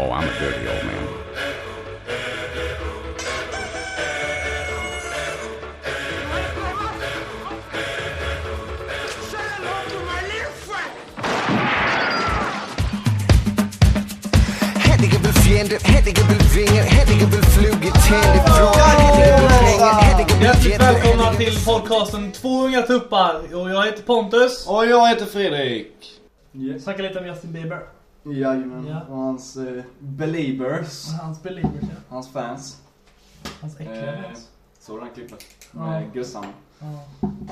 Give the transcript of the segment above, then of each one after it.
Oh, I'm a dirty old man. Vill vill flugit hemifrån Hjärtligt välkomna till podcasten Två unga tuppar och jag heter Pontus. Och jag heter Fredrik. Snacka lite om Justin Bieber. Jajamän. Ja. Och hans eh, believers. Hans believers ja. Hans fans. Hans äckliga Eh, fans. Såg du den klippet? Ja. Med gussarna. Ja,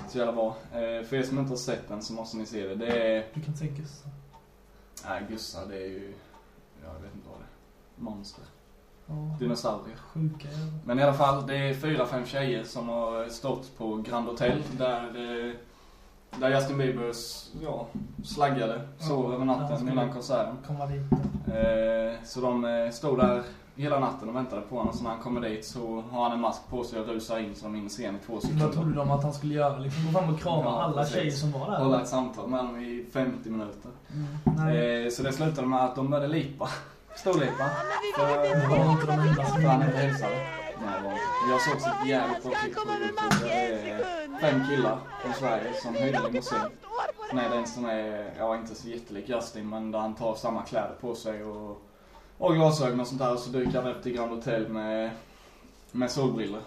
Så jävla bra. Eh, för er som inte har sett den så måste ni se det. Det är... du kan säga Gustav. Nej, gussar det är ju... Jag vet inte vad det är. Monster. Ja. Dinosaurier. Sjuka jävlar. Men i alla fall, det är fyra, fem tjejer som har stått på Grand Hotel där, eh, där Justin Biebers, ja, slaggade, sov över natten innan konserten. Komma dit. Eh, så de eh, stod där hela natten och väntade på honom. Så när han kommer dit så har han en mask på sig och rusar in som in scen i två Vad sekunder. trodde de att han skulle göra? Liksom gå fram och krama Ja, alla precis. tjejer som var där? Hålla ett samtal med honom i 50 minuter. Mm. Eh, så det slutade med att de började lipa. Storlipa. För han inte hälsade. Inte. Jag såg också ett jävligt bra klipp på Youtube. Det är fem killar från Sverige som höjde limousin. Nej, den som är, ja inte så jättelik Justin, men där han tar samma kläder på sig och, och glasögon och sånt där. Och så dyker han upp till Grand Hotel med, med solbriller.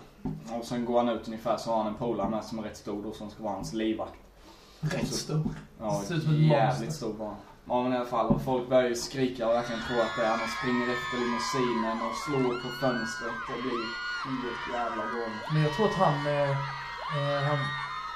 Och sen går han ut ungefär så har han en polare med som är rätt stor då som ska vara hans livvakt. Rätt stor. Ja, jävligt stor var han. Ja men i alla fall, och folk börjar ju skrika och verkligen tro att det är han och springer efter limousinen och slår på fönstret. Det blir helt jävla galet. Men jag tror att han, eh, eh, han,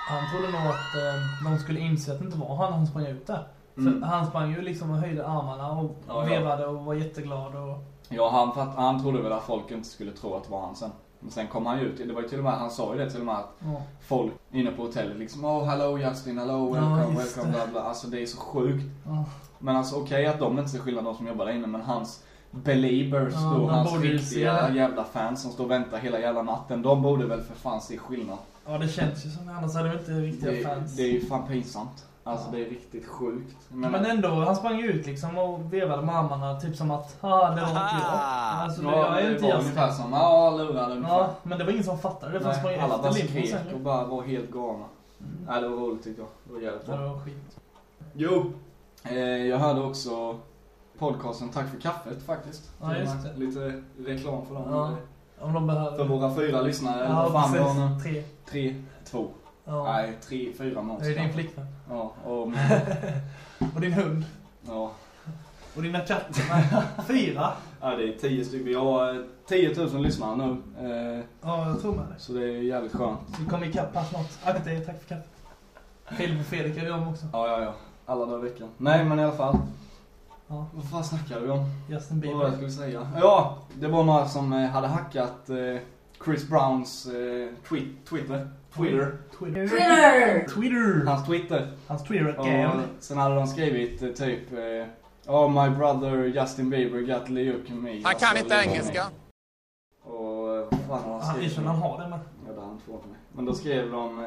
han trodde nog att eh, de skulle inse att det inte var han han sprang ut där. Mm. Han sprang ju liksom och höjde armarna och Ja, ja. vevade och var jätteglad och... Ja, han, han trodde väl att folk inte skulle tro att det var han sen. Men sen kom han ju ut, det var ju till och med, han sa ju det till och med att Ja. folk inne på hotellet liksom Oh hello Justin, hello, Ja, welcome, just welcome, det. bla bla. Alltså det är så sjukt. Ja. Men alltså okej att de inte ser skillnad de som jobbar där inne, men hans believers Ja, då, de hans riktiga det. jävla fans som står och väntar hela jävla natten, de borde väl för fan se skillnad. ja, det känns ju som annars hade vi inte riktiga Det, fans. det är ju fan pinsamt. Alltså det är riktigt sjukt. Men ändå, han sprang ut liksom och vevade med armarna typ som att ah, det var inte jag. Alltså, det, ja, jag är det inte var jag. ungefär som, ja lurade ungefär. Ja, men det var ingen som fattade det för han sprang alla bara skrek och bara var helt galna. Mm. Nej, det var roligt tyckte jag. Det var jävligt Ja, det bra. var skit. Jo, eh, jag hörde också podcasten Tack för kaffet faktiskt. Ja, just det. Lite reklam för dem. Ja. Om de behöver... För våra fyra lyssnare, Ja, fan precis. Tre. Tre, två. Ja. Nej, tre, fyra Det är din flickvän. Ja, och Och din hund. ja. Och dina katter. Fyra. ja, det är tio stycken. Vi har eh, 10 000 lyssnare nu. Eh, Ja, jag tror med det. så det är jävligt skönt. Vi kommer ikapp här snart. Akta er, tack för kaffet. Filip och Fredrik är vi om också. Ja, ja, ja. Alla dagar i veckan. Nej, men i alla fall. Ja, Vad fan snackade vi om? Justin Vad var det jag Bieber. skulle säga? Ja, det var några som eh, hade hackat eh, Chris Browns eh, Twitter. Twitter. Twitter. Twitter! Twitter! Hans Twitter. Hans Twitter Och sen hade de skrivit eh, typ eh, Oh my brother Justin Bieber got leukemi. Han kan inte leukemi. engelska. Och eh, vad fan har Han skrivit? erkänner han har det men. Ja, det har han inte fått med. Men då skrev de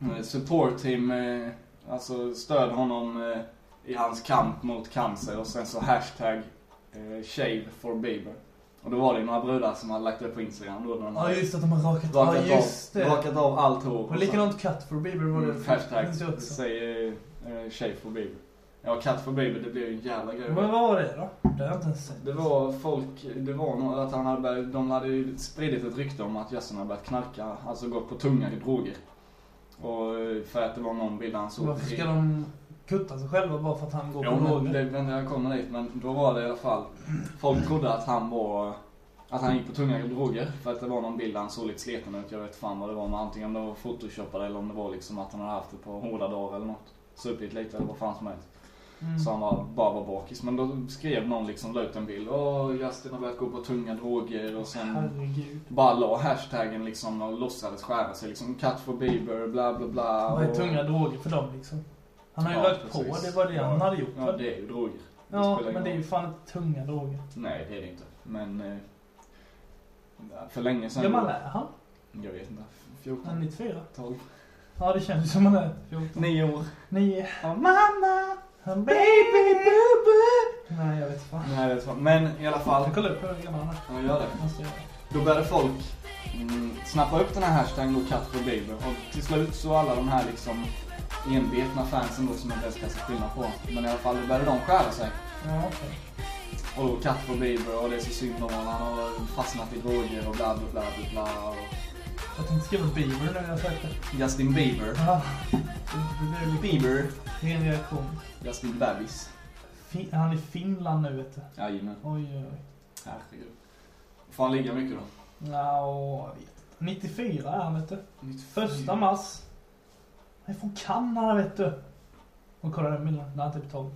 eh, support him, eh, alltså stöd honom i hans kamp mot cancer och sen så hashtag shave for Bieber. Och då var det ju några brudar som hade lagt upp på Instagram då när Ja just att de har rakat, rakat, ja, just av, det. rakat av allt hår. Och likadant Cut for Bieber var det. Mm, hashtag finns ju också. säg eh, for Bieber. Ja, cut for Bieber, det blev ju en jävla grej. Men vad var det då? Det har jag inte ens sett. Det var folk, det var nog att han hade börjat, de hade ju spridit ett rykte om att Justin hade börjat knarka, alltså gått på tunga droger. Och eh, för att det var någon bild han såg. Varför ska de kutta sig själva bara för att han går Jo på droger? det väntar jag kommer dit, men då var det i alla fall, folk trodde att han var, att han gick på tunga droger för att det var någon bild han såg lite sliten ut, jag vet fan vad det var, men antingen om det var photoshopade eller om det var liksom att han hade haft ett par hårda dagar eller något. Supit lite eller vad fan som helst. Mm. Så han var, bara var bakis. Men då skrev någon liksom, la ut en bild. Åh, Justin har börjat gå på tunga droger och sen Herregud. bara la hashtaggen liksom och låtsades skära sig liksom. Cut for Bieber, bla bla bla. Vad är och- tunga droger för dem liksom? Han har ju Ja, rökt på, det var det Ja. han hade gjort Ja, det är ju droger. Det Ja, men det är ju fan inte tunga droger. Nej, det är det inte. Men eh, för länge Hur sedan. gammal är han? Jag vet inte. Han är 14, 94. 12, Ja, det känns som han är 14. 9 år. 9. Oh, mamma, baby, boo, boo. Nej, jag vet fan. Nej, det tror jag. Men i alla fall. Jag kollar upp hur gammal han är. Ja, gör det. Jag. Då började folk mm, snappa upp den här hashtaggen då Cut for Bieber. Och till slut så alla de här liksom envetna fansen då som inte ens kan se skillnad på. Men i alla fall, då började de skära sig. Ja, okej. Och då Cut for Bieber och det är så synd om honom. Han har fastnat i droger och bla bla bla bla bla. Och Jag tänkte skriva nu när jag sökte. Justin Bieber. Ja. Det Bieber. ren reaktion. Justin Bebis. Fin- Han är i Finland nu vet du. Jajamän. Oj, oj, oj. Herregud. Får han ligga mycket då? Ja, och jag vet inte. 94 är han vet du. Första mars. Han är från Kanada vet du. Och kolla den bilden. När han är typ 12.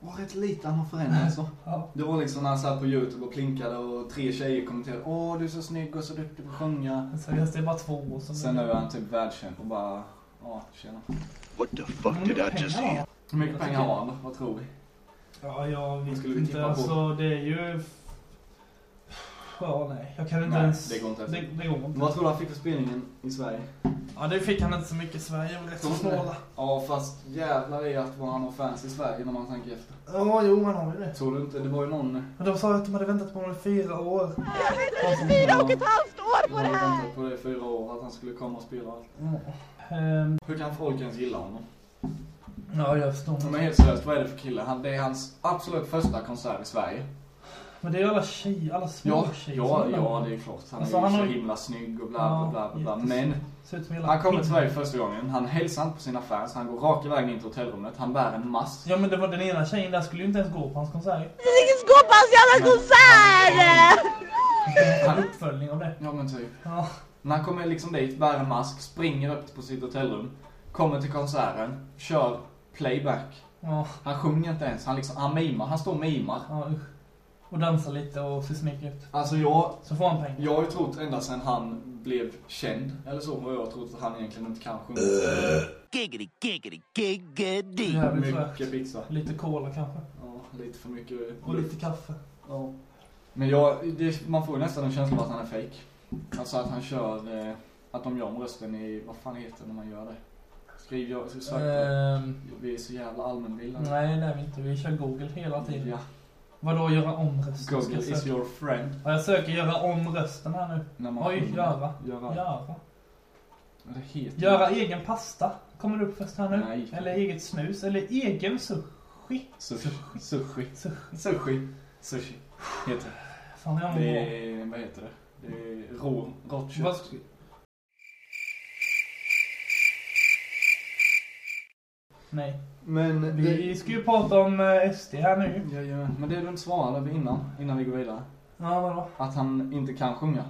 Var rätt lite han har förändrats så. Ja. Det var liksom när han satt på youtube och plinkade och tre tjejer kommenterade Åh du är så snygg och så duktig på att sjunga. Seriöst, det är bara två år som Sen nu är han typ världskänd och bara, ja tjena. What the fuck did det I just hear? Hur mycket pengar har han? Vad tror vi? Ja, jag vet skulle vi inte. Alltså, det är ju... Ja, nej. Jag kan inte Nej, ens... det går inte ens. Det, det går inte. Vad tror du han fick för spelningen i Sverige? Ja, det fick han inte så mycket i Sverige. Rätt så Tror du det? snåla. Ja fast jävlar i att vad han har fans i Sverige när man tänker efter. Ja, jo, man har ju det. Tror du inte? Det var ju någon... Men de sa att de hade väntat på honom i fyra år. Fyra och ett halvt år på det här! väntat på det i fyra år, att han skulle komma och spela allt. Ehm, Hur kan folk ens gilla honom? ja, jag förstår. Men helt seriöst, vad är det för kille? Han, det är hans absolut första konsert i Sverige. Men det är ju alla tjejer, alla små Ja, tjejer ja, ja det är klart. Han Alltså, är ju han så har himla snygg och bla bla bla bla. bla. Men han kommer till. Sverige första gången. Han hälsar inte på sina fans. Han går raka vägen in till hotellrummet. Han bär en mask. Ja, men det var den ena tjejen där skulle ju inte ens gå på hans konsert. Ingen ska på hans jävla konsert! En uppföljning av det. Ja men typ. Ja. Han kommer liksom dit, bär en mask, springer upp på sitt hotellrum. Kommer till konserten, kör playback. Ja, Han sjunger inte ens. Han liksom, han mimar. Han står och mimar. ja usch. Och dansar lite och ser snygg ut. Alltså jag, Så får han pengar. jag har ju trott ända sedan han blev känd, eller så, har jag trott att han egentligen inte kan sjunga. Giggity, giggity, giggity. Jävligt Mycket pizza. Lite cola kanske. Ja, lite för mycket Och lite kaffe. Ja. Men jag, det, man får ju nästan en känsla av att han är fake. Alltså att han kör, eh, att de gör om rösten i, vad fan heter det när man gör det? Skriv, jag, sök det. Ehm, Vi är så jävla allmänbildade. nej, det är vi inte. Vi kör Google hela tiden. Ja, Vadå göra om rösten? Google jag is your friend. Ja, jag söker göra om rösten här nu. När man Oj, göra. Göra. Göra. Det heter Göra egen pasta. Kommer det upp först här nu? Nej. Eller eget snus. Eller egen sushi. Sushi. Sushi. Sushi. Sushi. Sushi. Heter det. Fan, jag Det är, vad heter det? Det är rå, rått kött. Nej. Men Vi ska ju prata om eh, SD här nu. Ja, ja. Men det du inte svarade innan, innan vi går vidare. Ja, vadå? Att han inte kan sjunga.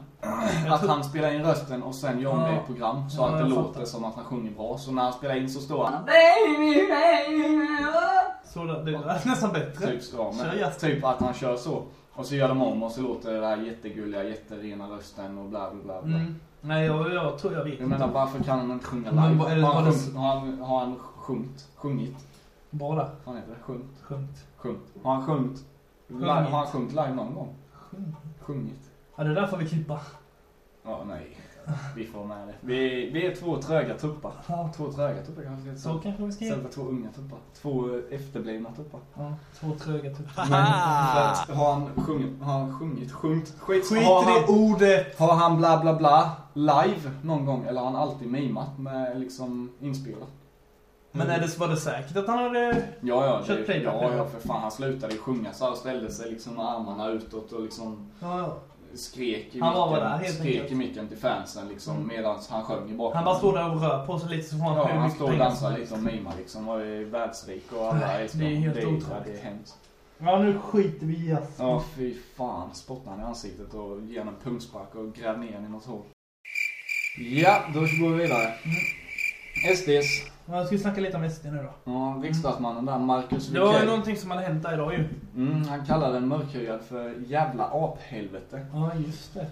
Att tror- han spelar in rösten och sen gör om det i Ja. program så Ja, att det låter fattar. som att han sjunger bra. Så när han spelar in så står han Så det, det lät nästan bättre. typ, ja, men, typ att han kör så. Och så gör de om och så låter det där jättegulliga, jätterena rösten och bla bla bla. bla. Mm. Nej, jag, jag tror jag vet. Jag menar varför kan han inte sjunga Men live? är det- har, han det- har, han, han sjungit? Sjungit? Vad fan heter det? Sjungit? Sjungt. Sjungit? Har han sjungit? Live, Sjungit. har han sjungit live någon gång? Sjung. Sjungit? Ja, det där får vi klippa. Ja, nej. Vi får med det. Vi, vi är två tröga tuppar. Ja, Två tröga tuppar kanske ska så kanske vi ska Istället två unga tuppar. Två eh, efterblivna tuppar. Ja, två tröga typ. Men har han sjungit, har han sjungit, sjungit, skit, Skit har, i han, det ordet! har han bla bla bla live någon gång? Eller har han alltid mimat med liksom inspelat? Men är det, var det säkert att han hade... Ja, ja, Kört playback, ja, ja, för fan. Han slutade ju sjunga så han ställde sig liksom med armarna utåt och liksom Ja, ja. skrek i Han var micken, bara där, helt skrek enkelt. i micken till fansen liksom Mm. medan han sjöng i bakgrunden. Han bara står där och rör på sig lite så får han Ja, han står och som lite och mimar liksom och är världsrik och alla Nej, älskar det är helt det, är, otroligt. ja, det är hemskt. Ja, nu skiter vi i Jasper. Ja, fy fan. Spottar han i ansiktet och ger en pungspark och gräver ner i något hål. Ja, då går vi vidare. SDs. Ja, ska vi snacka lite om SD nu då? Ja, riksdagsmannen där, Marcus Det var ju någonting som hade hänt där idag ju. Mm, han kallade en mörkhyad för jävla aphelvete. Ja, just det.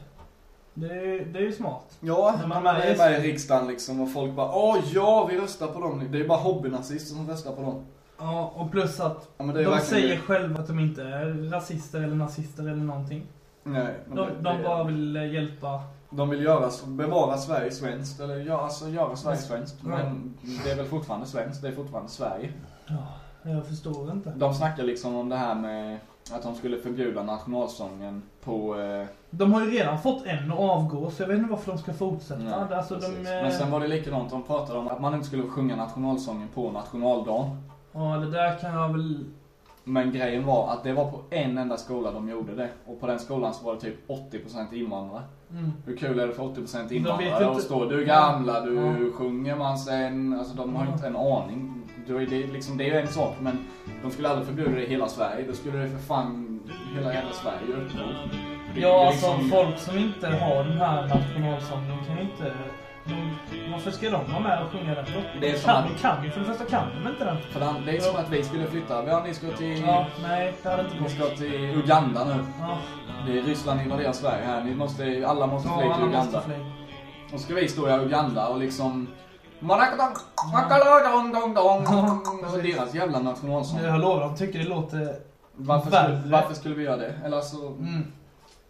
Det, är- det är ju smart. Ja, När man man är är med i riksdagen liksom och folk bara Åh ja, vi röstar på dem. Det är bara hobbynazister som röstar på dem. Ja, och plus att Ja, men det är de verkligen säger själva att de inte är rasister eller nazister eller någonting. Nej, men De, det, de bara vill eh, hjälpa. De vill göra, bevara Sverige svenskt, eller göra, alltså, göra Sverige svenskt. Men det är väl fortfarande svenskt, det är fortfarande Sverige. Ja, Jag förstår inte. De snackar liksom om det här med att de skulle förbjuda nationalsången på... Eh, De har ju redan fått en att avgå så jag vet inte varför de ska fortsätta. nej, alltså, de, eh, Men sen var det likadant, de pratade om att man inte skulle sjunga nationalsången på nationaldagen. Ja, det där kan jag väl... Men grejen var att det var på en enda skola de gjorde det. Och på den skolan så var det typ 80% invandrare. Mm. Hur kul är det för 80% vet invandrare att stå du är gamla, du Ja. sjunger man sen. Alltså de har ju inte en aning. Då är det, liksom, det är ju en sak men de skulle aldrig förbjuda det i hela Sverige. Då skulle det för fan hela jävla Sverige uppror. Det Ja, liksom- alltså folk som inte har den här nationalsången kan ju inte... Varför ska de vara med och sjunga den då? Det är som kan, att- kan ju, för det första kan de inte den. För det, det är som att vi skulle flytta. Ja, ni ska till, Ja, nej, det hade inte ni ska till Uganda nu. Ja, Det är Ryssland invaderar Sverige här. Ni måste, alla måste fly ja till Uganda. Och ska vi stå i Uganda och liksom... Alltså deras jävla nationalsång. Jag lovar, de tycker det låter... Varför skulle, varför skulle vi göra det? Eller alltså... Mm.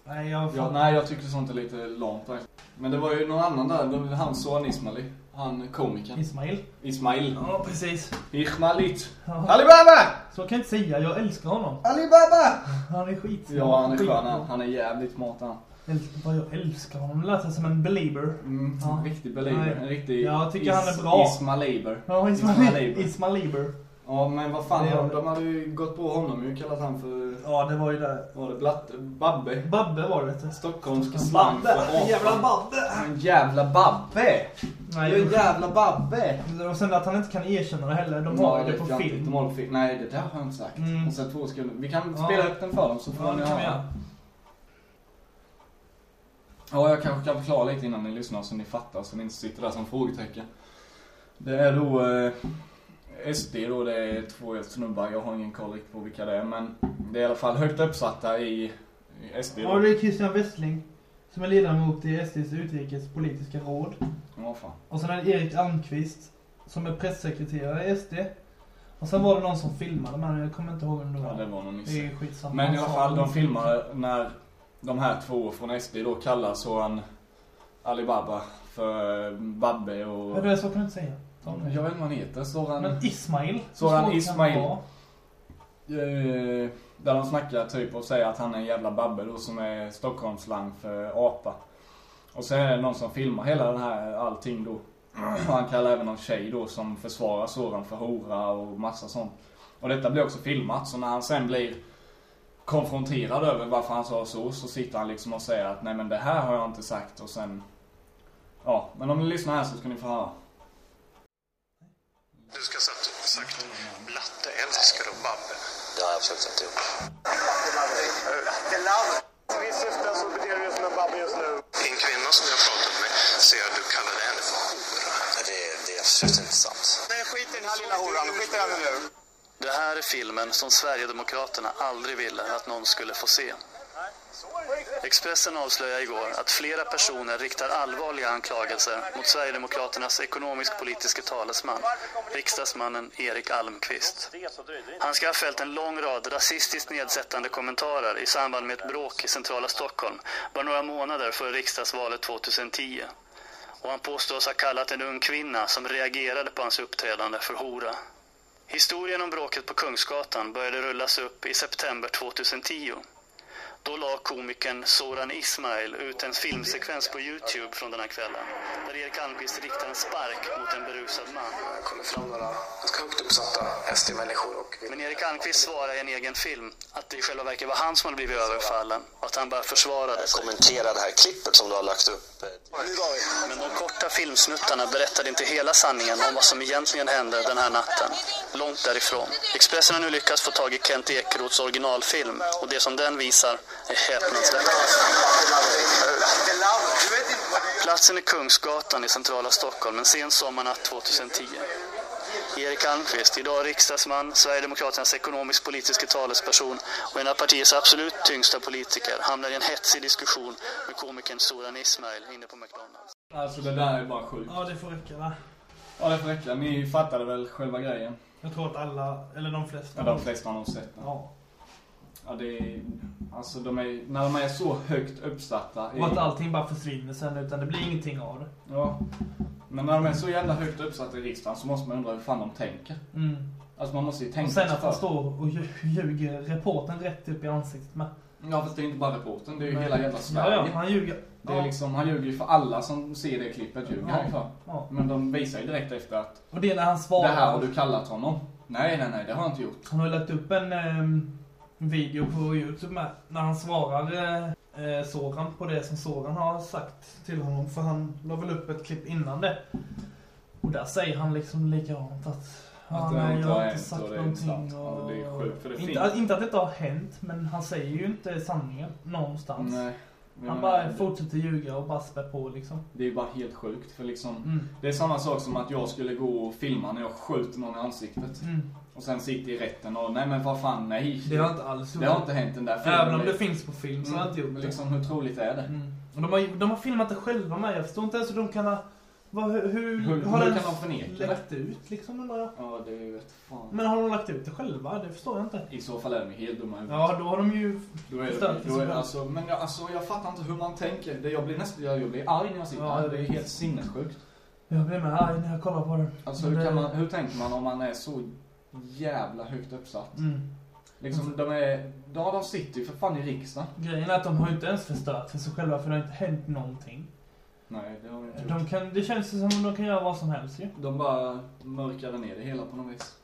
Nej, jag... Ja, nej, jag tycker sånt är lite långt faktiskt. Men det var ju någon annan där, han son Ismaili. Han komikern. Ismail. Ismail. Ja, precis. Ismailit. Ja. Alibaba! Så kan jag inte säga, jag älskar honom. Alibaba! Han är skit. Ja, han är skön han. Han är jävligt smart han. Älskar, vad jag älskar honom. Det lät som en belieber. Mm, Ja. En riktig belieber. En riktig... Ja, jag tycker han är bra. Ismaileber. Ja. Ismail Lieber. Ja, men vad fan, Det de, det. de hade ju gått på honom ju. Kallat han för... Ja, det var ju. Vad var det? Blatte? Babbe? Babbe var det, vet du. Stockholmsk slang för Babbe! apa. Jävla Babbe! En jävla Babbe! Nej, är en jävla Babbe! och sen att han inte kan erkänna det heller. De har ju det på jag inte. film. De har det film. Nej, det där har jag inte sagt. Mm. Och sen två sekunder. Vi kan Ja. spela upp den för dem så får Ja, ni det höra. Ja, jag kanske kan förklara lite innan ni lyssnar så ni fattar så ni inte sitter där som frågetecken. Det är då eh, SD då, det är två snubbar, jag har ingen koll riktigt på vilka det är men det är i alla fall högt uppsatta i, i SD Ja, då. det är Christian Westling. Som är ledamot i SDs utrikespolitiska råd. Ja, fan. Och sen är det Erik Almqvist. Som är pressekreterare i SD. Och sen var det någon som filmade men jag kommer inte ihåg vem det var. Ja, det var någon Det nisse. är skitsamma. Men i Han alla fall, de filmade när de här två från SD då kallar Soran Alibaba för Babbe och... Ja, det är så kan du inte säga. Det. Jag vet inte vad han heter, Soran... Men Ismail. Soran så Ismail. Eh, där de snackar typ och säger att han är en jävla babbe då som är Stockholmslang för apa. Och sen är det någon som filmar hela den här allting då. Och han kallar även någon tjej då som försvarar Soran för hora och massa sånt. Och detta blir också filmat så när han sen blir konfronterad över varför han sa så så sitter han liksom och säger att nej men det här har jag inte sagt och sen Ja, men om ni lyssnar här så ska ni få höra. Du ska ha sagt Blatte älskar och Babbe. Det har jag absolut inte gjort. I syfte så beter du dig som en Babbe just nu. En kvinna som jag pratat med säger att du kallade henne för hora. Det, det är absolut inte sant. Nej, skit i den här lilla horan. Skit i henne nu. Det här är filmen som Sverigedemokraterna aldrig ville att någon skulle få se. Expressen avslöjade igår att flera personer riktar allvarliga anklagelser mot Sverigedemokraternas ekonomisk-politiska talesman, riksdagsmannen Erik Almqvist. Han ska ha fällt en lång rad rasistiskt nedsättande kommentarer i samband med ett bråk i centrala Stockholm bara några månader före riksdagsvalet 2010. Och han påstås ha kallat en ung kvinna som reagerade på hans uppträdande för hora. Historien om bråket på Kungsgatan började rullas upp i september 2010. Då la komikern Soran Ismail ut en filmsekvens på Youtube från den här kvällen. Där Erik Almqvist riktar en spark mot en berusad man. Det kommer fram några ganska högt uppsatta SD-människor och... Men Erik Almqvist svarar i en egen film att det i själva verket var han som hade blivit överfallen och att han bara försvarade sig. Kommentera det här klippet som du har lagt upp. Men de korta filmsnuttarna berättade inte hela sanningen om vad som egentligen hände den här natten. Långt därifrån. Expressen har nu lyckats få tag i Kent Ekeroths originalfilm och det som den visar är häpnadsväckande. Platsen är Kungsgatan i centrala Stockholm en sen sommarnatt 2010. Erik Almqvist, idag riksdagsman, Sverigedemokraternas ekonomisk-politiska talesperson och en av partiets absolut tyngsta politiker, hamnar i en hetsig diskussion med komikern Soran Ismail inne på McDonalds. Alltså det där är bara sjukt. Ja, det får räcka va? Ja, det får räcka. Ni fattade väl själva grejen? Jag tror att alla, eller de flesta. Ja, de flesta har nog sett den. Ja. Ja, det är... Alltså de är... När de är så högt uppsatta. Och att allting bara försvinner sen utan det blir ingenting av det. Ja. Men när de är så jävla högt uppsatta i riksdagen så måste man undra hur fan de tänker. Mm. Alltså man måste ju tänka Och sen att han står och lju- ljuger reportern rätt upp i ansiktet med. Ja fast det är inte bara reportern, det är ju Nej. hela jävla Ja, Sverige. ja, han ljuger. Det är Ja. liksom, han ljuger ju för alla som ser det klippet ljuger han för. Ja. Men de visar ju direkt efter att Och det är när han det svarar. här har du kallat honom. Nej, nej, nej, det har jag inte gjort. Han har lagt upp en ehm, video på Youtube med, när han svarar eh, Soran på det som Soran har sagt till honom. För han la väl upp ett klipp innan det. Och där säger han liksom likadant att Ja, Att det nej, inte jag har inte sagt och det någonting. Ja, Och... det är sjukt, för det inte, finns- att- inte att detta har hänt, men han säger ju inte sanningen någonstans. Nej. Han bara fortsätter ljuga och bara spär på liksom. Det är ju bara helt sjukt för liksom Mm. Det är samma sak som att jag skulle gå och filma när jag skjuter någon i ansiktet. Mm. Och sen sitter i rätten och nej men vad fan nej. Det har inte alls Det har inte hänt den där filmen. Även om det finns på film så har jag inte gjort Men det. liksom hur troligt är det? Mm. Och de, har, de har filmat det själva med. Jag förstår inte ens hur de kan ha... Vad, hur, hur, Hur- har hur den kan de förneka det? läckt ut liksom undrar jag. Ja det vet fan. Men har de lagt ut det själva? Det förstår jag inte. I så fall är de ju helt dumma huvudet. Ja, då har de ju Då är det, då är det alltså, men jag, alltså, jag fattar inte hur man tänker. Det, jag blir nästan, jag, blir arg när jag sitter Ja, här. Det är helt sinnessjukt. Jag blir med arg när jag kollar på det. Alltså hur, kan det- man, hur tänker man om man är så jävla högt uppsatt? Mm. Liksom de är, ja de sitter ju för fan i riksdagen. Grejen är att de har ju inte ens förstört för sig själva för det har inte hänt någonting. Nej det har vi inte gjort. De kan, det känns som att de kan göra vad som helst ju. De bara mörkade ner det hela på något vis.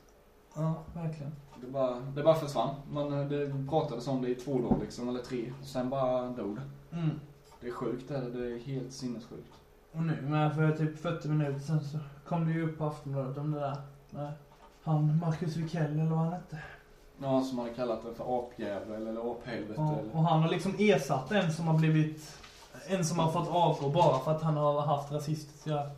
Ja, verkligen. Det bara, det bara försvann. Man, det pratades om det i två dagar liksom, eller tre. Och sen bara dog det. Mm. Det är sjukt det det. Är helt sinnessjukt. Och nu med för typ 40 minuter sen så kom det ju upp på Aftonbladet om det där. med Han Marcus Wickell eller vad han hette. Ja, som hade kallat det för apjävel eller aphelvete Ja, eller... och han har liksom ersatt en som har blivit... En som har fått avgå bara för att han har haft rasistiska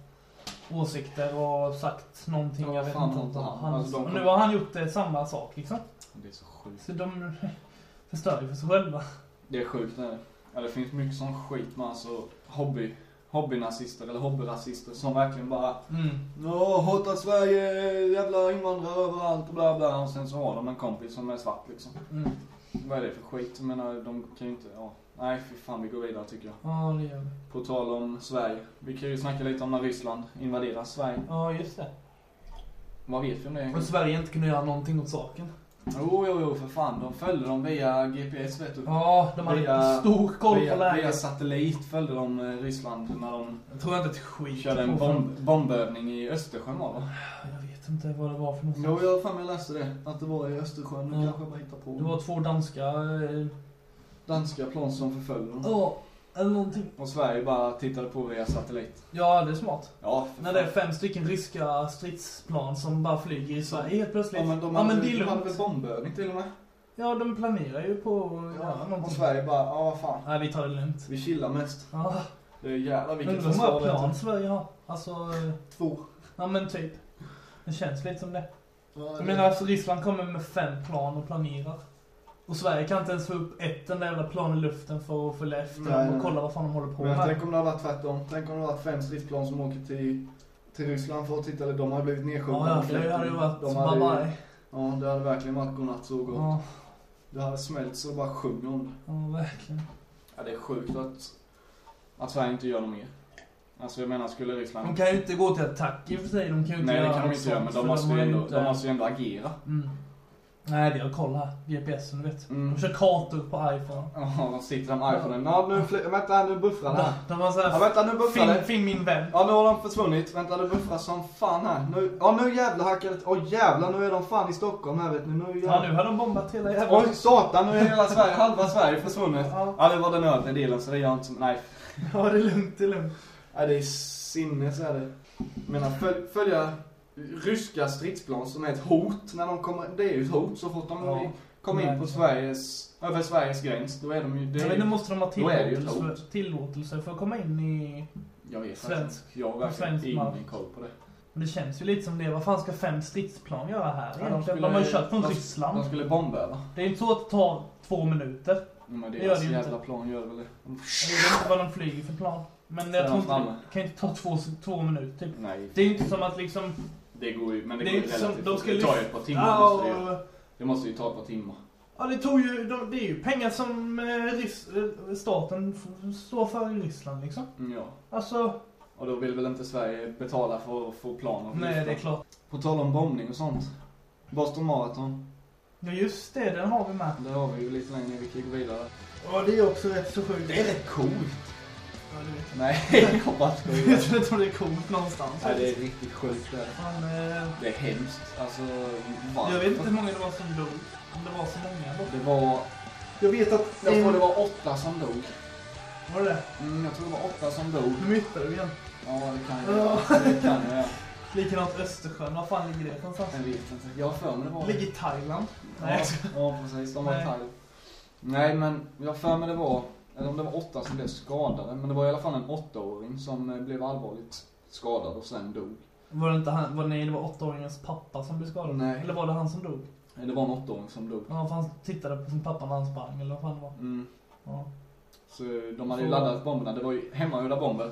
åsikter och sagt någonting. Ja, jag vet inte. inte han. han Alltså, och nu har han gjort det samma sak liksom. Det är så sjukt. Så de förstör ju för sig själva. Det är sjukt det. Ja, det finns mycket sån skit med alltså hobby, hobbynazister eller hobbyrasister som verkligen bara Mm. Ja, hatar Sverige, jävla invandrare överallt och bla bla. Och sen så har de en kompis som är svart liksom. Mm. Vad är det för skit? Jag menar, de kan ju inte, ja. Nej, fy fan vi går vidare tycker jag. Ja, det gör vi. På tal om Sverige. Vi kan ju snacka lite om när Ryssland invaderar Sverige. Ja, just det. Vad vet vi om det Och egentligen? Sverige inte kunde göra någonting åt saken. Jo, jo, jo, för fan. De följde dem via GPS vet du. Ja, de hade Via- stor koll på via, via läget. satellit följde de eh, Ryssland när de Jag tror inte ett skit körde en bomb, bombövning i Östersjön var va? Jag vet inte vad det var för något. Jo, jag har fan jag läste det. Att det var i Östersjön. Ja. kanske jag bara hittar på. Det var två danska... eh, danska plan som förföljde dem. Ja, eller någonting. Och Sverige bara tittade på via satellit. Ja, det är smart. Ja, När det är fem stycken ryska stridsplan som bara flyger i Sverige helt plötsligt. Ja men de ja, hade, men det är de hade väl bombövning till och med? Ja, de planerar ju på att göra Ja, och någonting. Sverige bara, ja vad fan. Nej, vi tar det lugnt. Vi chillar mest. Ja, Det är jävlar vilket undrar hur försvar många plan. Sverige har. Alltså, eh, Två. ja men typ. Det känns lite som det. Ja, Jag det- menar alltså Ryssland kommer med fem plan och planerar. Och Sverige kan inte ens få upp ett enda jävla plan i luften för att följa efter Nej, dem nej. och kolla vad fan de håller på med. tänk om det hade varit tvärtom. Tänk om det hade varit fem stridsplan som åker till, till Ryssland för att titta. De har blivit nedskjutna. Ja, det hade ju varit De hade ju- bye-bye. Ja, det hade verkligen varit godnatt så gott. Ja, Det hade smält så bara sjunger om det. ja, verkligen. Ja, det är sjukt att, att Sverige inte gör något mer. Alltså jag menar, skulle Ryssland... De kan ju inte gå till attack i och för sig. De kan ju inte Nej, det kan de inte göra, men de måste, ju ändå, inte- de måste ju ändå agera. Mm. Nej, det har koll här. GPSen, du vet. Mm. De kör kartor på iPhone. Ja, de sitter med iPhonen. Ja, nu, vänta här, nu buffrar det De, har såhär... Ja, vänta, nu buffrar Finn, finn min vän. Ja, nu har de försvunnit. Vänta, det buffrar som fan här. Nu, ja, nu jävlar hackar det. Åh jävlar, nu är de fan i Stockholm här vet ni. Nu Ja, nu har de bombat hela jävla... Oj, satan, nu är hela Sverige, halva Sverige försvunnet. Ja. Ja, det var den övre delen så det gör inte som, nej. Ja, det är lugnt, det är lugnt. Nej, det är sinnes är det. Jag menar, följ, följa ryska stridsplan som är ett hot när de kommer, det är ju ett hot så fort de Ja. kommer in på. Sveriges, över Sveriges gräns, då är de ju, det Men är, nu måste de ha då ju tillåtelse, hot. tillåtelse för att komma in i... Jag vet Svensk-. Jag har verkligen ingen koll på det. Men det känns ju lite som det. Vad fan ska fem stridsplan göra här Ja, de egentligen? skulle- de har ju kört från de- Ryssland. De skulle bomböva. Det är inte så att det tar två minuter. Ja, men deras gör det ju jävla inte. plan gör väl det. De- Jag vet inte vad de flyger för plan. Men jag tror de inte det kan inte ta två, två minuter typ. Nej, Det är ju inte som att liksom... det går ju, men det, Det går ju inte som- relativt de ska Det tar ju ett par timmar Ja, måste det ju. Det måste ju ta ett par timmar. Ja, det tog ju... De, det är ju pengar som eh, eh, staten står för i Ryssland liksom. Mm, Ja. Alltså... Och då vill väl inte Sverige betala för att få plan och Nej, lyfta. det är klart. På tal om bombning och sånt. Boston Marathon. Ja just det, den har vi med. Där har vi ju lite längre ner. Vi kan gå vidare. Ja det är också rätt så sjukt. Det är rätt coolt. Ja, det vet jag. Nej, jag bara Jag skojar. vet inte om det är coolt någonstans. Nej, det är riktigt sjukt det. Han, eh, Det är hemskt. Alltså, varför? jag vet inte hur många det var som dog. Om det var så många då. Det var... Jag vet att... Jag tror det var åtta som dog. Var det? Mm, jag tror det var åtta som dog. Nu myttar du igen. Ja, det kan Ja. jag. Det kan jag. Likadant Östersjön. Var fan ligger det någonstans? Jag vet inte. Jag har för mig det var... Ligger i Thailand. Ja, Nej, jag ska... ja precis. De var i Nej. Thailand. Nej, men jag har för mig det var... Eller om det var åtta som blev skadade. Men det var i alla fall en åttaåring som eh, blev allvarligt skadad och sen dog. Var det inte han... Var, nej, det var åttaåringens pappa som blev skadad. Nej. Eller var det han som dog? Nej, Det var en åttaåring som dog. Ja, för han tittade på sin pappa när han sprang. Eller vad fan det var. Mm. Ja. Så de hade ju laddat bomberna. Det var ju hemmagjorda bomber.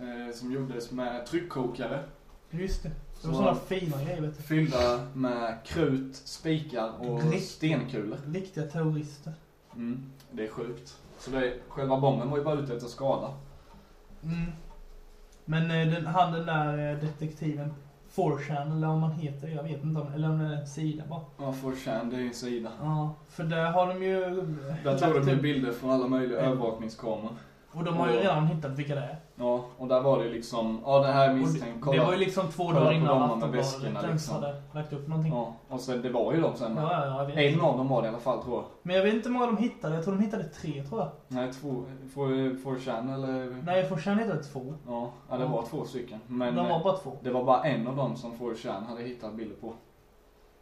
Eh, som gjordes med tryckkokare. Just det. Det var Så- sådana fina grejer vet du. Fyllda med krut, spikar och Rikt- stenkulor. Riktiga terrorister. Mm, det är sjukt. Så det, själva bomben var ju bara ute efter att skada. Mm. Men eh, den, han den där eh, detektiven, Forchan eller vad man heter, jag vet inte om, eller om det är en sida bara. Ja, for Chan, det är en sida. Ja, för där har de ju... Där tog de ju bilder från alla möjliga övervakningskameror. Och de har ju redan hittat vilka det är. Ja, och där var det liksom, ja det här är misstänkt, kolla. det var ju liksom två dagar innan Aftonbladet ens liksom. hade lagt upp någonting. Ja, och sen det var ju de sen. ja, ja. En av dem var det i alla fall tror jag. Men jag vet inte hur många de hittade. Jag tror de hittade tre, tror jag. Nej, två, for, for Chan eller? Nej, Forchan hittade två. Ja, ja, det var två stycken. Men de var eh, bara två. det var bara en av dem som for Chan hade hittat bilder på.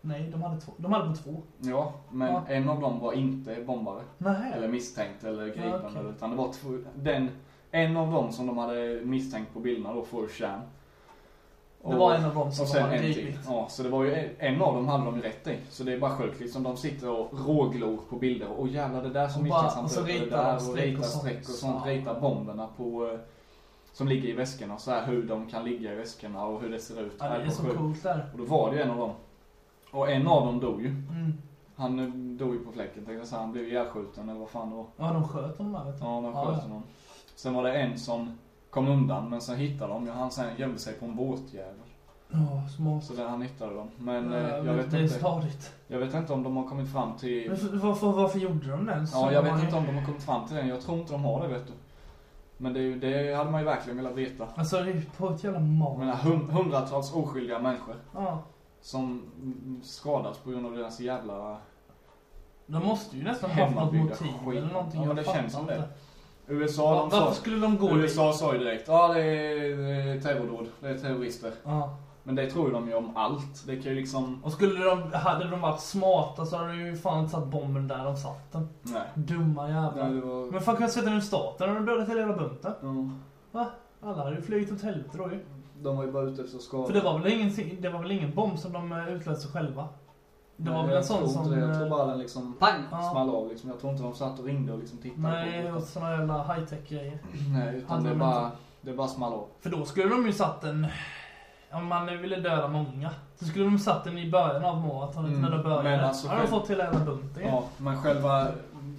Nej, de hade två. De hade på två. Ja, men Ja. en av dem var inte bombare. Nej. Eller misstänkt eller gripen. Ja, eller, utan det var två, den, en av dem som de hade misstänkt på bilderna då, for Chan. Det var en av dem som och de sen hade en till. Ja, så det var ju en, av dem hade de ju rätt i. Så det är bara sjukt liksom. De sitter och råglor på bilder. Och jävlar det där som misstänksamt och så ritar de streck och sånt. och sånt. Ritar bomberna på eh, som ligger i väskorna. Så här hur de kan ligga i väskorna och hur det ser ut. Ja, det är på så coolt där. Och då var det ju en av dem. Och en av dem dog ju. Mm. Han eh, dog ju på fläcken tänkte jag säga. Han blev ihjälskjuten eller vad fan det var. Ja, de sköt dem där vet du. Ja, de Ja, sköt ja. honom. Sen var det en som kom undan men sen hittade de ju. Han sen gömde sig på en båtjävel. Ja, smart. Så där han hittade dem. Men Ja, eh, jag men vet det är inte. stadigt. Jag vet inte om de har kommit fram till... Men för- varför, varför gjorde de den? Så Ja, jag vet inte om de har kommit fram till den. Jag tror inte de har det, vet du. Men det, är det hade man ju verkligen velat veta. Alltså det är på ett jävla Jag mag. menar, hun- hundratals oskyldiga människor Ja. Som mm, skadas på grund av deras jävla... De måste ju nästan haft något motiv skit. eller någonting. Ja, men det känns som inte. USA, Va- de Varför sa... skulle de gå dit? USA sa ju direkt, ja det är, det är terrordåd, det är terrorister. Ja. Men det tror ju de ju om allt. Det kan ju liksom... Och skulle de, hade de varit smarta så hade de ju fan inte satt bomben där de satt den. Nej. Dumma jävlar. Nej, det var... Men fan kan jag sätta den i starten och de dödat hela jävla bunten? Ja, Alla hade ju flugit åt helvete då ju. De var ju bara ute efter att skada. För det var väl ingen, det var väl ingen bomb som de eh, utlöste själva? Det var Nej, väl en sån tror som... det. Jag tror eh, bara den liksom pang Ja. small av liksom. Jag tror inte de satt och ringde och liksom tittade Nej, på det. såna jävla high-tech grejer. Nej, utan Hade det de bara, inte. det bara small av. För då skulle de ju satt en... Om man ville döda många. Så skulle de satt den i början av maratonet Mm, när det började. men alltså hade de fått hela jävla bunten Ja, men själva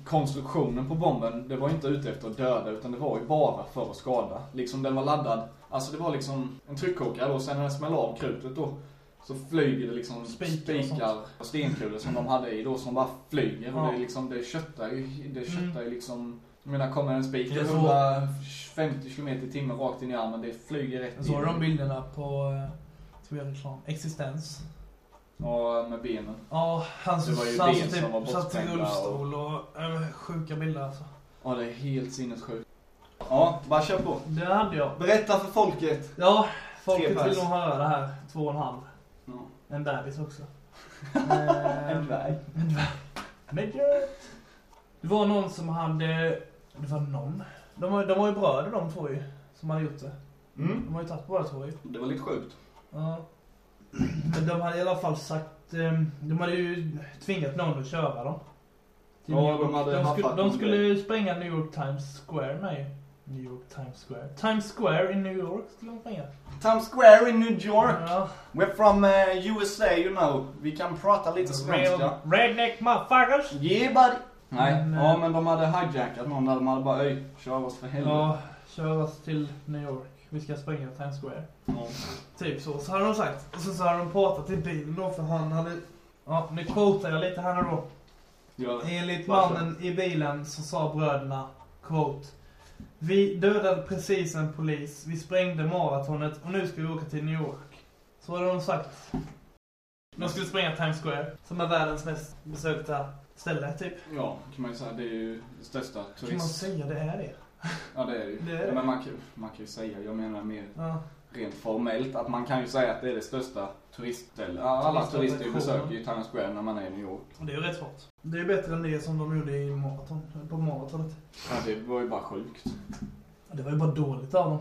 konstruktionen på bomben, det var inte ute efter att döda utan det var ju bara för att skada. Liksom den var laddad, alltså det var liksom en tryckkokare då, sen när den smällde av krutet då så flyger det liksom Spikar och och stenkulor som de hade i då som bara flyger och Ja. det är liksom, det köttar ju, det köttar Mm. ju liksom jag menar kommer en spik Det är till så- 150 km i timmen rakt in i armen, det flyger rätt Jag såg in. de bilderna på... eh, Tror jag reklam. Existens. Ja, med benen. Ja, han Det var ju han ben satt som var typ, satt i rullstol och... äh, sjuka bilder alltså. Ja, det är helt sinnessjukt. Ja, bara kör på. Det hade jag. Berätta för folket. Ja, folket vill nog höra det här. Två och en halv. Ja. En bebis också. Eh, En dvärg. En dvärg. Midget. Det var någon som hade... Det var någon. De var, de var ju bröder de två ju. Som hade gjort det. Mm. De har ju tagit båda två ju. Det var lite sjukt. Ja. Men de hade i alla fall sagt... eh, De hade ju tvingat någon att köra dem. Ja, de hade de, skulle, de skulle spränga New York Times Square med ju. New York Times Square. Times Square i New York skulle de spränga. Times Square in New York. Ja. We're from uh, USA, you know. Vi kan prata lite svenska. redneck motherfuckers. Yeah, buddy. Nej, Men, ja eh, men de hade hijackat någon där de hade bara öj, kör oss för helvete. Ja, kör oss till New York. Vi ska spränga Times Square. Ja. Typ så. Så hade de sagt. Och så, så hade de pratat i bilen då för han hade Ja, nu quotar jag lite här nu då. Ja, Enligt varför? mannen i bilen så sa bröderna, quote. Vi dödade precis en polis, vi sprängde maratonet och nu ska vi åka till New York. Så har de sagt. De skulle spränga Times Square, som är världens mest besökta ställe typ. Ja, kan man ju säga. Det är ju det största Kan man turist... säga det är det? Ja, det är det ju. Det är det. Men man kan, man kan ju säga, jag menar mer Ja. Rent formellt, att man kan ju säga att det är det största turiststället. Alla turister besöker ju Times Square när man är i New York. Och det är ju rätt svårt. Det är bättre än det som de gjorde i maraton, på maratonet. Ja, det var ju bara sjukt. Det var ju bara dåligt av dem.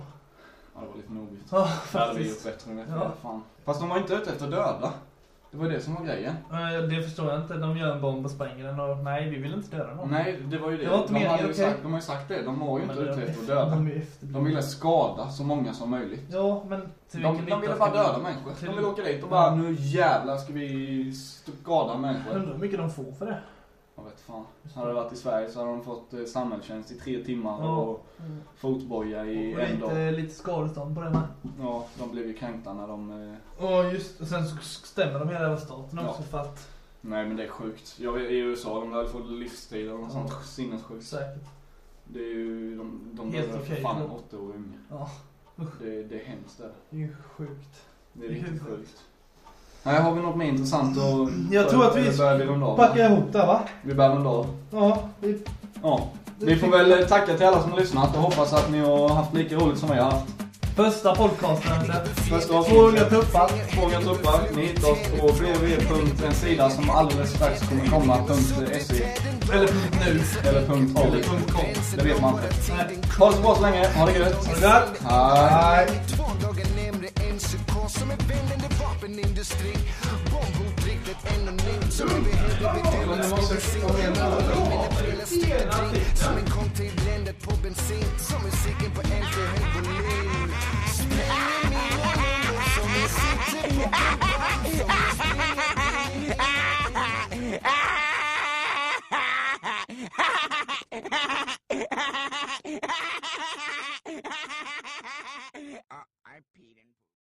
Ja, det var lite nobigt. Ja, Det hade vi gjort faktiskt. bättre, Ja. ja. fan. Fast de var inte ute efter att döda. Det var ju det som var grejen. Eh, Det förstår jag inte. De gör en bomb och spränger den och nej, vi vill inte döda någon. Nej, det var ju det. Det var inte de, meningen, hade ju sagt, de har ju sagt det. De var ju Men inte ute efter att döda. De. De ville skada så många som möjligt. Ja, men till De, de ville bara ska vi- döda människor. till- De ville åka dit och bara, nu jävlar ska vi skada människor. Undrar hur mycket de får för det. Jag vet fan. Hade det varit i Sverige så hade de fått eh, samhällstjänst i tre timmar Ja. och fotboja i Och en dag. lite, lite skadestånd på det med. Ja, de blev ju kränkta när de... Eh... Och just, och sen så stämmer de hela staten Ja. också för att Nej men det är sjukt. Jag vet, I USA de hade fått livstid eller något Ja. sånt sinnessjukt. säkert. Det är ju, de, de Helt okej, fan då. en åttaårig unge. Ja, Det, det är hemskt det. det är ju sjukt. Det är riktigt huvudet. sjukt. Nej, har vi något mer intressant att... Jag tror att vi eller börjar vi runda av? Packa ihop där va? Vi börjar runda av. Ja, vi... Ja. Vi får väl tacka till alla som har lyssnat och hoppas att ni har haft lika roligt som vi har haft. Första podcasten. Första unga tuppar. Unga tuppar. Ni hittar oss på www.en som alldeles strax kommer komma.se Eller punkt .nu. eller .org. Eller .com. Det vet man inte. Ha det så bra så länge. Ha det gött. Ha det gött. Hej. industri. Bombhot riktigt anonymt som en behändig bedömning Medicin, penetrerande stigmatri Som en kom till bländet på bensin. Som musiken på en för hög volym Spränger min ålder som jag sitter på ha ha ha!